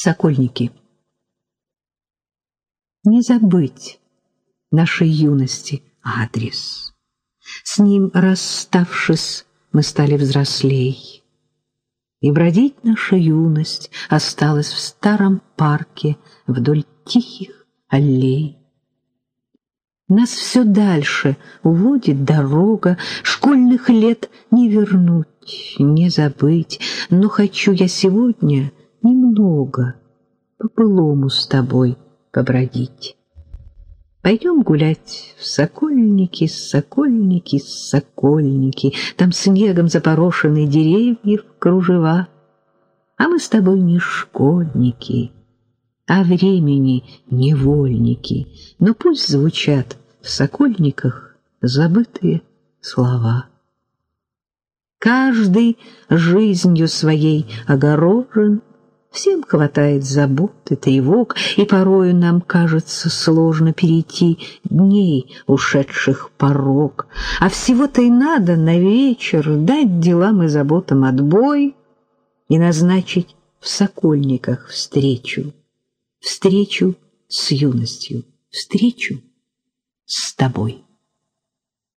Сокольники. Не забыть нашей юности адрес. С ним, расставшись, мы стали взрослей. И бродить наша юность осталась в старом парке вдоль тихих аллей. Нас все дальше уводит дорога, школьных лет не вернуть, не забыть, но хочу я сегодня немного по-былому с тобой побродить. Пойдем гулять в Сокольники, Сокольники, Сокольники, Там снегом запорошенные деревьев кружева. А мы с тобой не школьники, а времени невольники, Но пусть звучат в Сокольниках забытые слова. Каждый жизнью своей огорожен, Всем хватает забот и тревог, и порою нам кажется сложно перейти дней, ушедших порог. А всего-то и надо на вечер дать делам и заботам отбой и назначить в Сокольниках встречу, встречу с юностью, встречу с тобой.